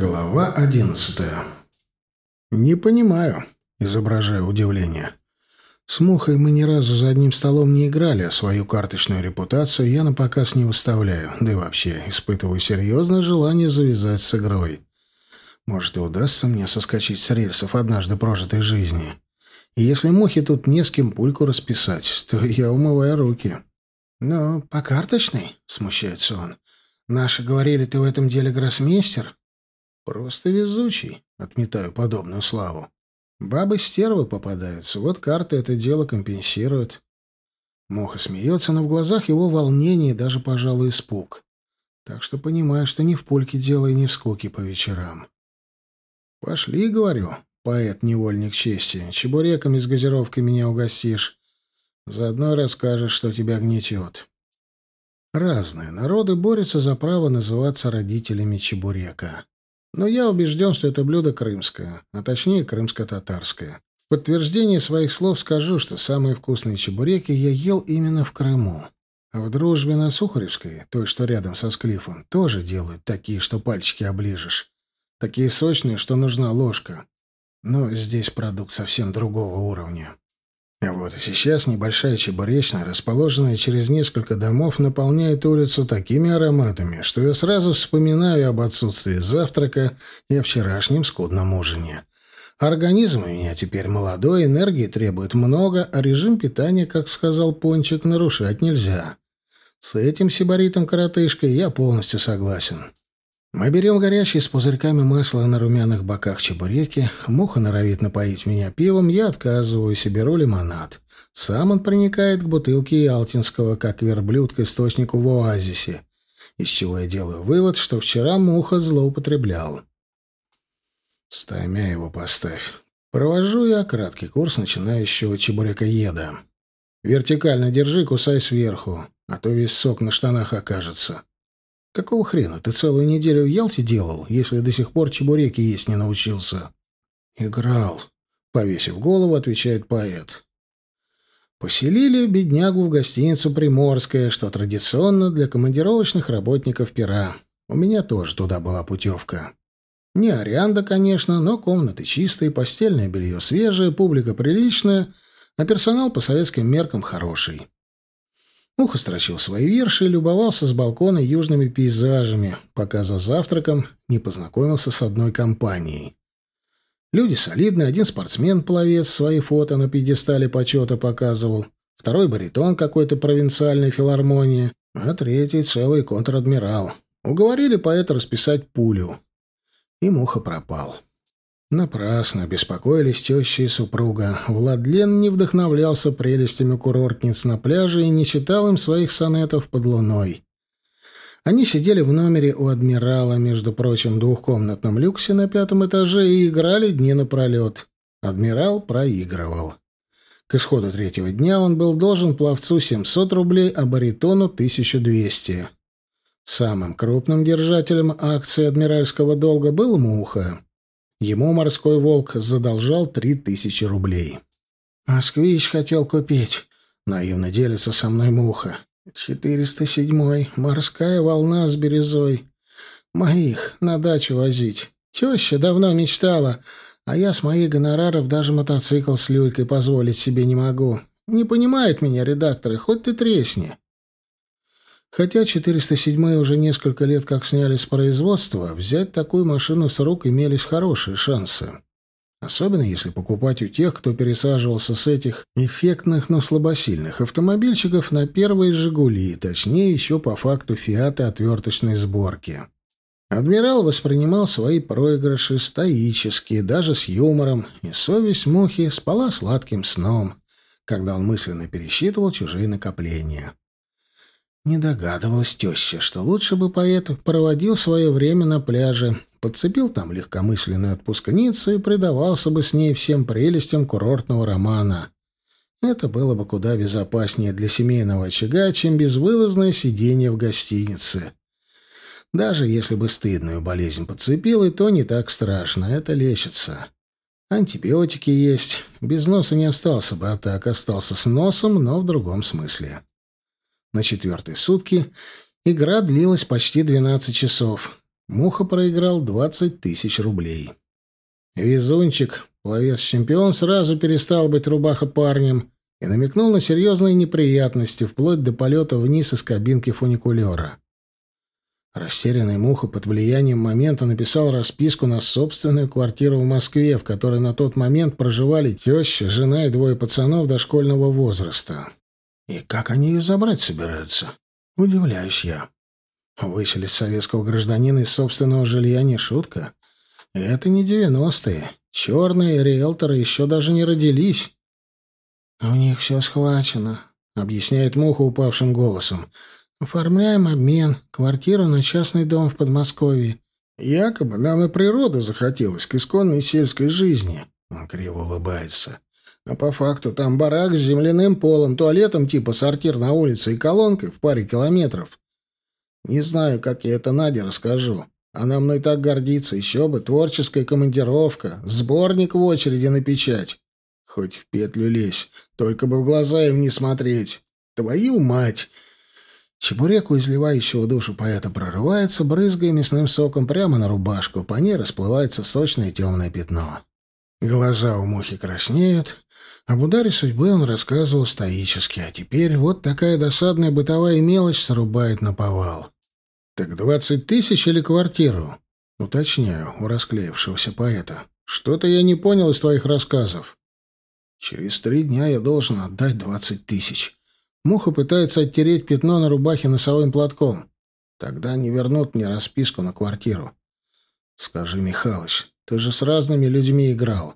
Глава одиннадцатая. «Не понимаю», — изображая удивление. «С Мухой мы ни разу за одним столом не играли, а свою карточную репутацию я на показ не выставляю, да и вообще испытываю серьезное желание завязать с игрой. Может, и удастся мне соскочить с рельсов однажды прожитой жизни. И если Мухе тут не с кем пульку расписать, то я умываю руки». «Ну, по карточной?» — смущается он. «Наши говорили, ты в этом деле гроссмейстер?» Просто везучий, отметаю подобную славу. Бабы-стервы попадаются, вот карты это дело компенсируют. Моха смеется, но в глазах его волнение и даже, пожалуй, испуг. Так что понимаю, что не в пульке дело и не в скуке по вечерам. «Пошли, — говорю, — поэт-невольник чести, чебуреками с газировкой меня угостишь. Заодно расскажешь, что тебя гнетет». Разные народы борются за право называться родителями чебурека. Но я убежден, что это блюдо крымское, а точнее крымско-татарское. В подтверждение своих слов скажу, что самые вкусные чебуреки я ел именно в Крыму. В дружбе на Сухаревской, той, что рядом со Склифом, тоже делают такие, что пальчики оближешь. Такие сочные, что нужна ложка. Но здесь продукт совсем другого уровня. Вот и сейчас небольшая чебуречная, расположенная через несколько домов, наполняет улицу такими ароматами, что я сразу вспоминаю об отсутствии завтрака и о вчерашнем скудном ужине. Организм у меня теперь молодой, энергии требует много, а режим питания, как сказал Пончик, нарушать нельзя. С этим сибаритом-коротышкой я полностью согласен. Мы берем горячие с пузырьками масла на румяных боках чебуреки. Муха норовит напоить меня пивом, я отказываюсь и беру лимонад. Сам он проникает к бутылке Ялтинского, как верблюд к источнику в оазисе, из чего я делаю вывод, что вчера Муха злоупотреблял. Стаймя его поставь. Провожу я краткий курс начинающего чебурека-еда. Вертикально держи, кусай сверху, а то весь сок на штанах окажется. Какого хрена ты целую неделю в Ялте делал, если до сих пор чебуреки есть не научился? Играл. Повесив голову, отвечает поэт. Поселили беднягу в гостиницу «Приморская», что традиционно для командировочных работников пера. У меня тоже туда была путевка. Не аренда, конечно, но комнаты чистые, постельное белье свежее, публика приличная, а персонал по советским меркам хороший. Муха строчил свои верши и любовался с балкона южными пейзажами, пока за завтраком не познакомился с одной компанией. Люди солидные, один спортсмен-пловец свои фото на пьедестале почета показывал, второй баритон какой-то провинциальной филармонии, а третий целый контр-адмирал. Уговорили поэта расписать пулю. И Муха пропал. Напрасно беспокоились теща и супруга. Владлен не вдохновлялся прелестями курортниц на пляже и не читал им своих сонетов под луной. Они сидели в номере у адмирала, между прочим, двухкомнатном люксе на пятом этаже и играли дни напролет. Адмирал проигрывал. К исходу третьего дня он был должен пловцу 700 рублей, а баритону 1200. Самым крупным держателем акций адмиральского долга был Муха. Ему морской волк задолжал три тысячи рублей. «Москвич хотел купить», — наивно делится со мной муха. «Четыреста седьмой, морская волна с бирюзой. Моих на дачу возить. Теща давно мечтала, а я с моих гонораров даже мотоцикл с люлькой позволить себе не могу. Не понимают меня редакторы, хоть ты тресни». Хотя 407 уже несколько лет как сняли с производства, взять такую машину с рук имелись хорошие шансы. Особенно если покупать у тех, кто пересаживался с этих эффектных, но слабосильных автомобильчиков на первые «Жигули», точнее еще по факту «Фиата» отверточной сборки. Адмирал воспринимал свои проигрыши стоически, даже с юмором, и совесть Мухи спала сладким сном, когда он мысленно пересчитывал чужие накопления. Не догадывалась теща, что лучше бы поэт проводил свое время на пляже, подцепил там легкомысленную отпускницу и предавался бы с ней всем прелестям курортного романа. Это было бы куда безопаснее для семейного очага, чем безвылазное сидение в гостинице. Даже если бы стыдную болезнь подцепил, и то не так страшно, это лечится. Антибиотики есть, без носа не остался бы, а так остался с носом, но в другом смысле. На четвертые сутки игра длилась почти 12 часов. Муха проиграл 20 тысяч рублей. Везунчик, пловец-чемпион, сразу перестал быть рубаха парнем и намекнул на серьезные неприятности, вплоть до полета вниз из кабинки фуникулера. Растерянный Муха под влиянием момента написал расписку на собственную квартиру в Москве, в которой на тот момент проживали теща, жена и двое пацанов дошкольного возраста. И как они ее забрать собираются? Удивляюсь я. Выселить советского гражданина из собственного жилья не шутка. Это не девяностые. Черные риэлторы еще даже не родились. «У них все схвачено», — объясняет Муха упавшим голосом. «Оформляем обмен, квартиру на частный дом в Подмосковье. Якобы нам и природа захотелось к исконной сельской жизни». Он криво улыбается. А по факту там барак с земляным полом, туалетом типа сортир на улице и колонкой в паре километров. Не знаю, как я это Наде расскажу. Она мной так гордится. Еще бы, творческая командировка, сборник в очереди на печать. Хоть в петлю лезь, только бы в глаза им не смотреть. Твою мать! Чебурек у изливающего душу поэта прорывается, брызгая мясным соком прямо на рубашку. По ней расплывается сочное темное пятно. Глаза у мухи краснеют. Об ударе судьбы он рассказывал стоически, а теперь вот такая досадная бытовая мелочь срубает на повал. «Так двадцать тысяч или квартиру?» «Уточняю у расклеившегося поэта. Что-то я не понял из твоих рассказов». Через три дня я должен отдать двадцать тысяч. Муха пытается оттереть пятно на рубахе носовым платком. Тогда не вернут мне расписку на квартиру. Скажи, Михалыч, ты же с разными людьми играл.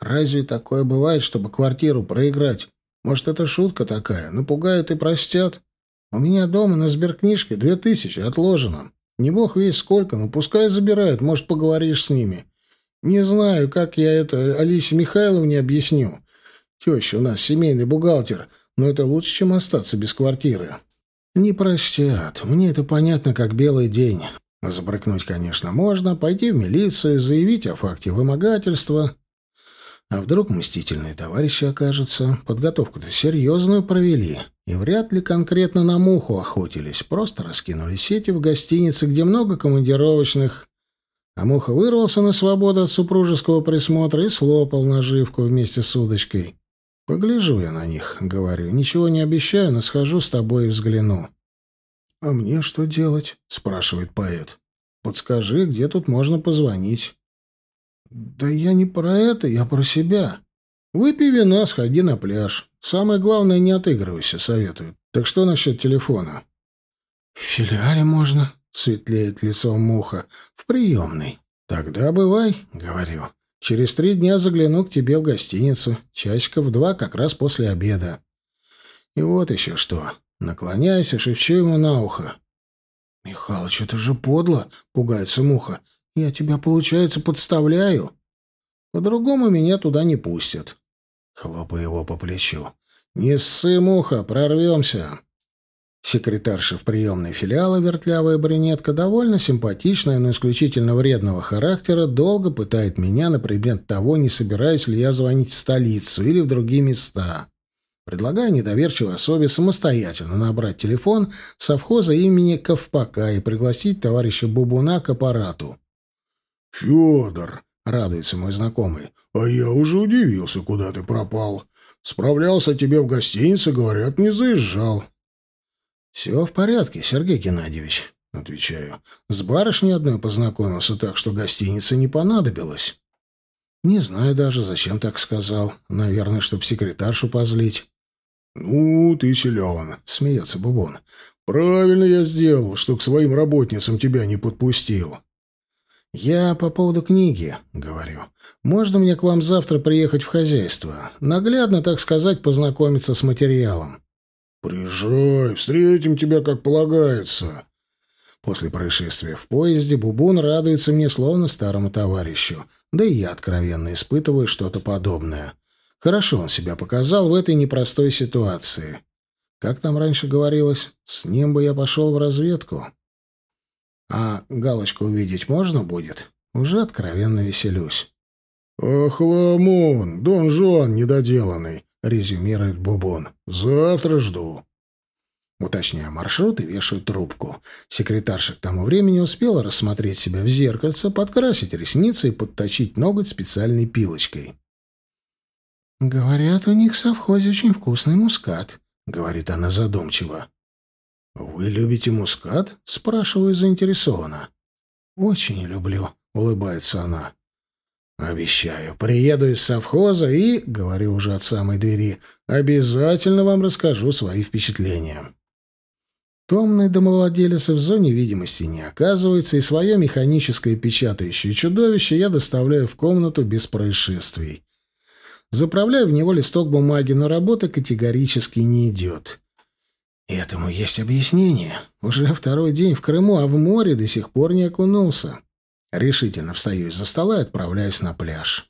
Разве такое бывает, чтобы квартиру проиграть? Может, это шутка такая? Напугают и простят? У меня дома на сберкнижке две тысячи отложено. Не бог весь сколько, но пускай забирают, может, поговоришь с ними. Не знаю, как я это Алисе Михайловне объясню. Теща у нас семейный бухгалтер, но это лучше, чем остаться без квартиры. Не простят. Мне это понятно, как белый день. Забрыкнуть, конечно, можно, пойти в милицию, заявить о факте вымогательства. А вдруг мстительные товарищи окажутся? Подготовку-то серьезную провели. И вряд ли конкретно на муху охотились. Просто раскинули сети в гостинице, где много командировочных. А муха вырвался на свободу от супружеского присмотра и слопал наживку вместе с удочкой. Погляжу я на них, говорю. Ничего не обещаю, но схожу с тобой и взгляну. — А мне что делать? — спрашивает поэт. — Подскажи, где тут можно позвонить. — Да я не про это, я про себя. Выпей вина, сходи на пляж. Самое главное, не отыгрывайся, советуют. Так что насчет телефона? — В филиале можно, — светлеет лицо муха. — В приемной. — Тогда бывай, — говорю. Через три дня загляну к тебе в гостиницу. Часиков два как раз после обеда. И вот еще что. Наклоняюсь и шепчу ему на ухо. «Михалыч, это же подло!» — пугается Муха. «Я тебя, получается, подставляю. По-другому меня туда не пустят». Хлопаю его по плечу. «Не ссы, Муха, прорвемся!» Секретарша в приемной филиала, вертлявая брюнетка, довольно симпатичная, но исключительно вредного характера, долго пытает меня на предмет того, не собираюсь ли я звонить в столицу или в другие места. Предлагаю недоверчивой особе самостоятельно набрать телефон совхоза имени Ковпака и пригласить товарища Бубуна к аппарату. «Федор!» — радуется мой знакомый. «А я уже удивился, куда ты пропал. Справлялся тебе в гостинице, говорят, не заезжал». «Все в порядке, Сергей Геннадьевич», — отвечаю. «С барышней одной познакомился, так что гостиница не понадобилась». «Не знаю даже, зачем так сказал. Наверное, чтоб секретаршу позлить». «Ну, ты силен», — смеется Бубон. «Правильно я сделал, что к своим работницам тебя не подпустил». «Я по поводу книги», — говорю. «Можно мне к вам завтра приехать в хозяйство? Наглядно, так сказать, познакомиться с материалом». «Приезжай, встретим тебя, как полагается». После происшествия в поезде Бубун радуется мне словно старому товарищу, да и я откровенно испытываю что-то подобное. Хорошо он себя показал в этой непростой ситуации. Как там раньше говорилось, с ним бы я пошел в разведку. А галочку увидеть можно будет? Уже откровенно веселюсь. «Ах, Ламон, Дон Жуан недоделанный. — резюмирует Бубон. «Завтра жду». Уточняю маршрут и вешаю трубку. Секретарша к тому времени успела рассмотреть себя в зеркальце, подкрасить ресницы и подточить ноготь специальной пилочкой. «Говорят, у них в совхозе очень вкусный мускат», — говорит она задумчиво. «Вы любите мускат?» — спрашиваю заинтересованно. «Очень люблю», — улыбается она. «Обещаю, приеду из совхоза и, — говорю уже от самой двери, — обязательно вам расскажу свои впечатления». Томный домовладелец в зоне видимости не оказывается, и свое механическое печатающее чудовище я доставляю в комнату без происшествий. Заправляю в него листок бумаги, но работа категорически не идет. Этому есть объяснение. Уже второй день в Крыму, а в море до сих пор не окунулся. Решительно встаю из-за стола и отправляюсь на пляж.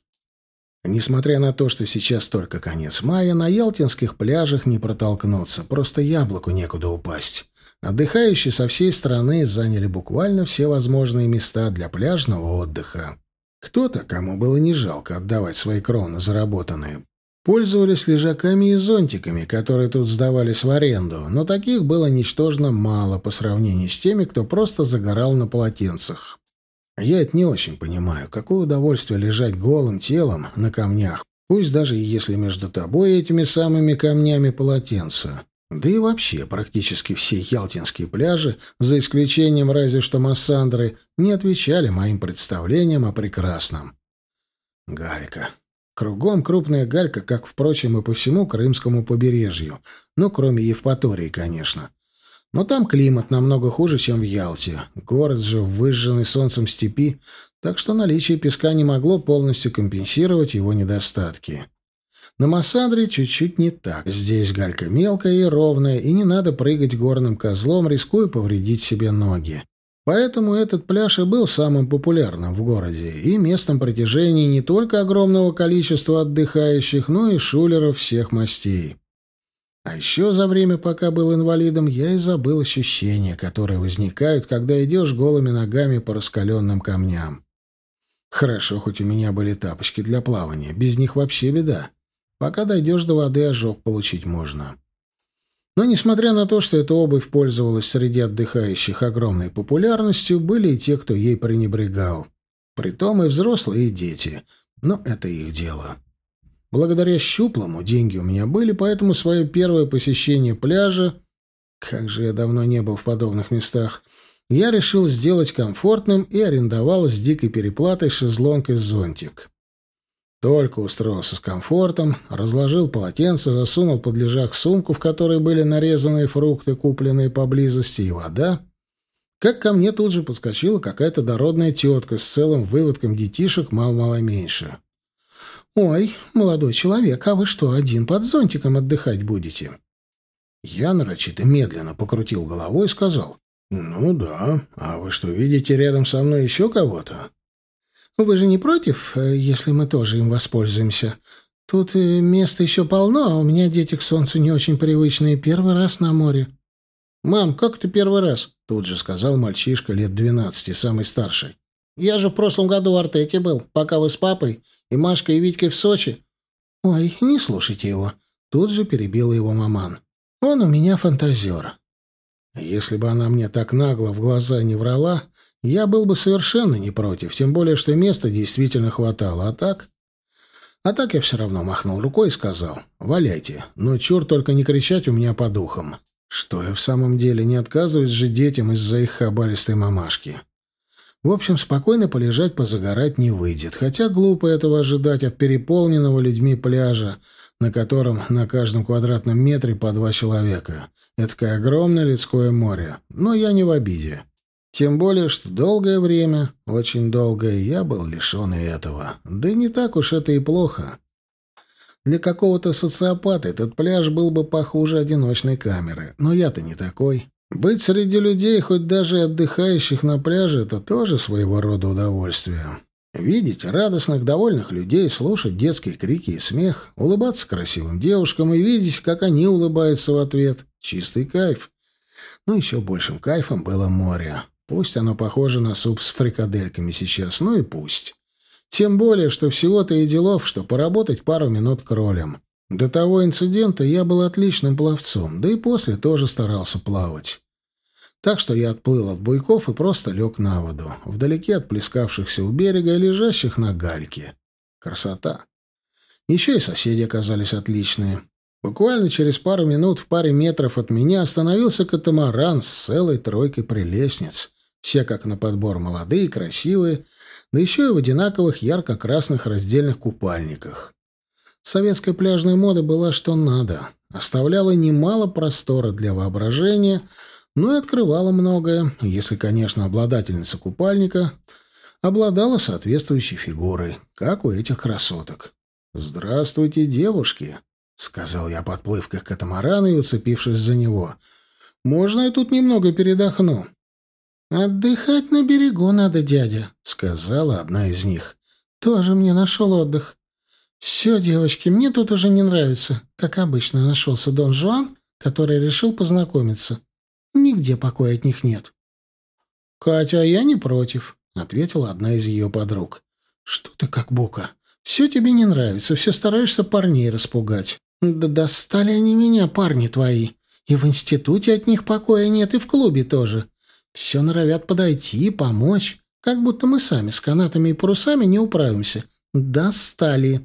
Несмотря на то, что сейчас только конец мая, на ялтинских пляжах не протолкнуться, просто яблоку некуда упасть. Отдыхающие со всей страны заняли буквально все возможные места для пляжного отдыха. Кто-то, кому было не жалко отдавать свои кроны заработанные, пользовались лежаками и зонтиками, которые тут сдавались в аренду, но таких было ничтожно мало по сравнению с теми, кто просто загорал на полотенцах. Я это не очень понимаю. Какое удовольствие лежать голым телом на камнях, пусть даже если между тобой и этими самыми камнями полотенце. Да и вообще, практически все ялтинские пляжи, за исключением разве что Массандры, не отвечали моим представлениям о прекрасном. Галька. Кругом крупная галька, как, впрочем, и по всему Крымскому побережью. Ну, кроме Евпатории, конечно. Но там климат намного хуже, чем в Ялте. Город же в выжженной солнцем степи, так что наличие песка не могло полностью компенсировать его недостатки. На Массандре чуть-чуть не так. Здесь галька мелкая и ровная, и не надо прыгать горным козлом, рискуя повредить себе ноги. Поэтому этот пляж и был самым популярным в городе и местом притяжения не только огромного количества отдыхающих, но и шулеров всех мастей. А еще за время, пока был инвалидом, я и забыл ощущения, которые возникают, когда идешь голыми ногами по раскаленным камням. Хорошо, хоть у меня были тапочки для плавания, без них вообще беда. Пока дойдешь до воды, ожог получить можно. Но, несмотря на то, что эта обувь пользовалась среди отдыхающих огромной популярностью, были и те, кто ей пренебрегал. Притом и взрослые, и дети. Но это их дело. Благодаря щуплому деньги у меня были, поэтому свое первое посещение пляжа, как же я давно не был в подобных местах, я решил сделать комфортным и арендовал с дикой переплатой шезлонг и зонтик. Только устроился с комфортом, разложил полотенце, засунул под лежак сумку, в которой были нарезанные фрукты, купленные поблизости, и вода, как ко мне тут же подскочила какая-то дородная тетка с целым выводком детишек мало-мало меньше. «Ой, молодой человек, а вы что, один под зонтиком отдыхать будете?» Я нарочито медленно покрутил головой и сказал. «Ну да. А вы что, видите рядом со мной еще кого-то?» «Вы же не против, э, если мы тоже им воспользуемся? Тут э, места еще полно, а у меня дети к солнцу не очень привычные. Первый раз на море». «Мам, как это первый раз?» — тут же сказал мальчишка лет двенадцати, самый старший. «Я же в прошлом году в Артеке был, пока вы с папой и Машкой и Витькой в Сочи». «Ой, не слушайте его», — тут же перебила его маман. «Он у меня фантазер». Если бы она мне так нагло в глаза не врала, я был бы совершенно не против, тем более, что места действительно хватало. А так... А так я все равно махнул рукой и сказал, «Валяйте, но чур только не кричать у меня по духам». Что я в самом деле, не отказываюсь же детям из-за их хабалистой мамашки. В общем, спокойно полежать, позагорать не выйдет, хотя глупо этого ожидать от переполненного людьми пляжа, на котором на каждом квадратном метре по два человека. Это такое огромное людское море. Но я не в обиде. Тем более, что долгое время, очень долгое, я был лишен и этого. Да и не так уж это и плохо. Для какого-то социопата этот пляж был бы похуже одиночной камеры. Но я-то не такой. Быть среди людей, хоть даже отдыхающих на пляже, это тоже своего рода удовольствие. Видеть радостных, довольных людей, слушать детские крики и смех, улыбаться красивым девушкам и видеть, как они улыбаются в ответ — чистый кайф. Но еще большим кайфом было море. Пусть оно похоже на суп с фрикадельками сейчас, ну и пусть. Тем более, что всего-то и делов, что поработать пару минут кролем. До того инцидента я был отличным пловцом, да и после тоже старался плавать. Так что я отплыл от буйков и просто лег на воду, вдалеке от плескавшихся у берега и лежащих на гальке. Красота. Еще и соседи оказались отличные. Буквально через пару минут в паре метров от меня остановился катамаран с целой тройкой прелестниц. Все как на подбор молодые, красивые, да еще и в одинаковых ярко-красных раздельных купальниках. Советская пляжная мода была что надо. Оставляла немало простора для воображения, но и открывала многое, если, конечно, обладательница купальника обладала соответствующей фигурой, как у этих красоток. «Здравствуйте, девушки!» — сказал я, подплыв к катамарану и уцепившись за него. «Можно я тут немного передохну?» «Отдыхать на берегу надо, дядя», — сказала одна из них. «Тоже мне нашел отдых. Все, девочки, мне тут уже не нравится. Как обычно, нашелся Дон Жуан, который решил познакомиться. Нигде покоя от них нет». «Катя, а я не против», — ответила одна из ее подруг. «Что ты как бука? Все тебе не нравится, все стараешься парней распугать». Да достали они меня, парни твои. И в институте от них покоя нет, и в клубе тоже. Все норовят подойти, помочь, как будто мы сами с канатами и парусами не управимся. Достали.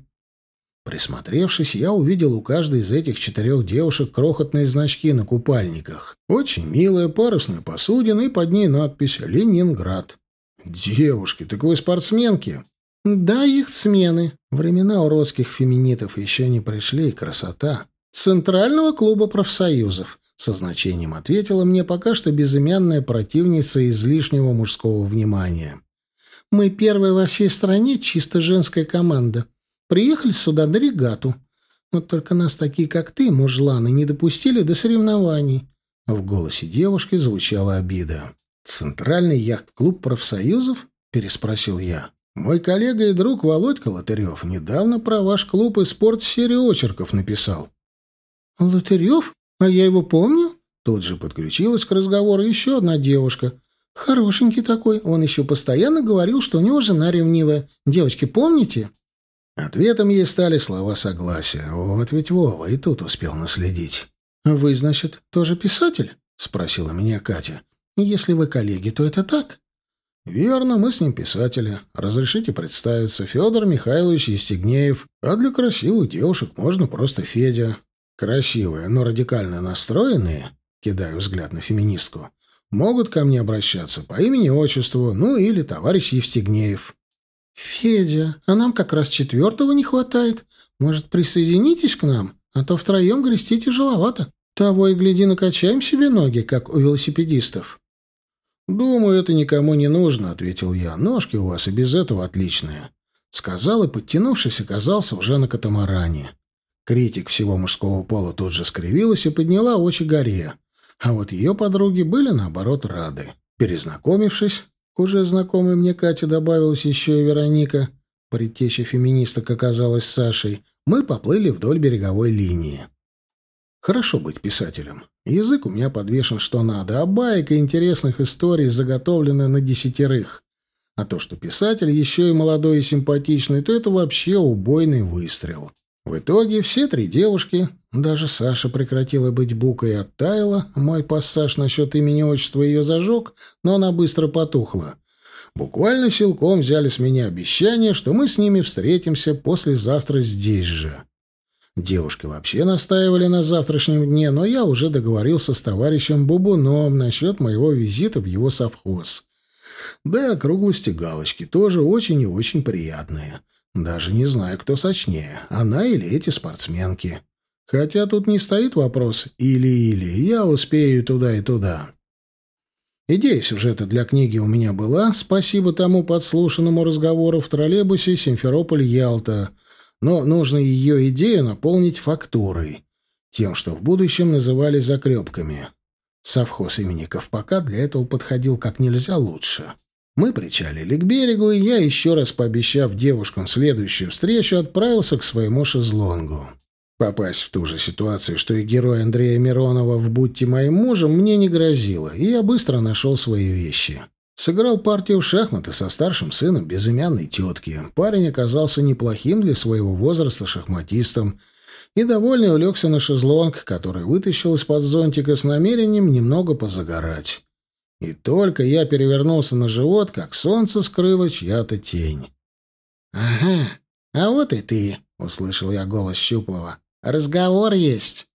Присмотревшись, я увидел у каждой из этих четырех девушек крохотные значки на купальниках. Очень милая парусная посудина и под ней надпись «Ленинград». «Девушки, так вы спортсменки?» Да, их смены. Времена уродских феминитов еще не пришли, красота. Центрального клуба профсоюзов. Со значением ответила мне пока что безымянная противница излишнего мужского внимания. Мы первая во всей стране чисто женская команда. Приехали сюда на регату. Но только нас такие, как ты, мужланы, не допустили до соревнований. В голосе девушки звучала обида. «Центральный яхт-клуб профсоюзов?» — переспросил я. Мой коллега и друг Володька Лотырев недавно про ваш клуб и спорт серию очерков написал. Лотырев? А я его помню? Тут же подключилась к разговору еще одна девушка. Хорошенький такой. Он еще постоянно говорил, что у него жена ревнивая. Девочки, помните? Ответом ей стали слова согласия. Вот ведь Вова и тут успел наследить. «Вы, значит, тоже писатель?» — спросила меня Катя. «Если вы коллеги, то это так?» «Верно, мы с ним писатели. Разрешите представиться. Федор Михайлович Евстигнеев. А для красивых девушек можно просто Федя. Красивые, но радикально настроенные, кидаю взгляд на феминистку, могут ко мне обращаться по имени-отчеству, ну или товарищ Евстигнеев». «Федя, а нам как раз четвертого не хватает. Может, присоединитесь к нам? А то втроем грести тяжеловато. Того и гляди, накачаем себе ноги, как у велосипедистов». «Думаю, это никому не нужно», — ответил я. «Ножки у вас и без этого отличные». Сказал и, подтянувшись, оказался уже на катамаране. Критик всего мужского пола тут же скривилась и подняла очи горе. А вот ее подруги были, наоборот, рады. Перезнакомившись, к уже знакомой мне Кате добавилась еще и Вероника, предтеча феминисток оказалась Сашей, мы поплыли вдоль береговой линии. Хорошо быть писателем. Язык у меня подвешен что надо, а баек и интересных историй заготовлены на десятерых. А то, что писатель еще и молодой и симпатичный, то это вообще убойный выстрел. В итоге все три девушки, даже Саша прекратила быть букой оттаяла, мой пассаж насчет имени-отчества ее зажег, но она быстро потухла. Буквально силком взяли с меня обещание, что мы с ними встретимся послезавтра здесь же. Девушки вообще настаивали на завтрашнем дне, но я уже договорился с товарищем Бубуном насчет моего визита в его совхоз. Да и округлости галочки тоже очень и очень приятные. Даже не знаю, кто сочнее, она или эти спортсменки. Хотя тут не стоит вопрос «или-или», я успею туда и туда. Идея сюжета для книги у меня была, спасибо тому подслушанному разговору в троллейбусе Симферополь-Ялта — но нужно ее идею наполнить фактурой, тем, что в будущем называли закрепками. Совхоз имени Ковпака для этого подходил как нельзя лучше. Мы причалили к берегу, и я, еще раз пообещав девушкам следующую встречу, отправился к своему шезлонгу. Попасть в ту же ситуацию, что и герой Андрея Миронова в «Будьте моим мужем» мне не грозило, и я быстро нашел свои вещи. Сыграл партию в шахматы со старшим сыном безымянной тетки. Парень оказался неплохим для своего возраста шахматистом и довольный улегся на шезлонг, который вытащил из-под зонтика с намерением немного позагорать. И только я перевернулся на живот, как солнце скрыло чья-то тень. «Ага, а вот и ты», — услышал я голос Щуплова. «Разговор есть».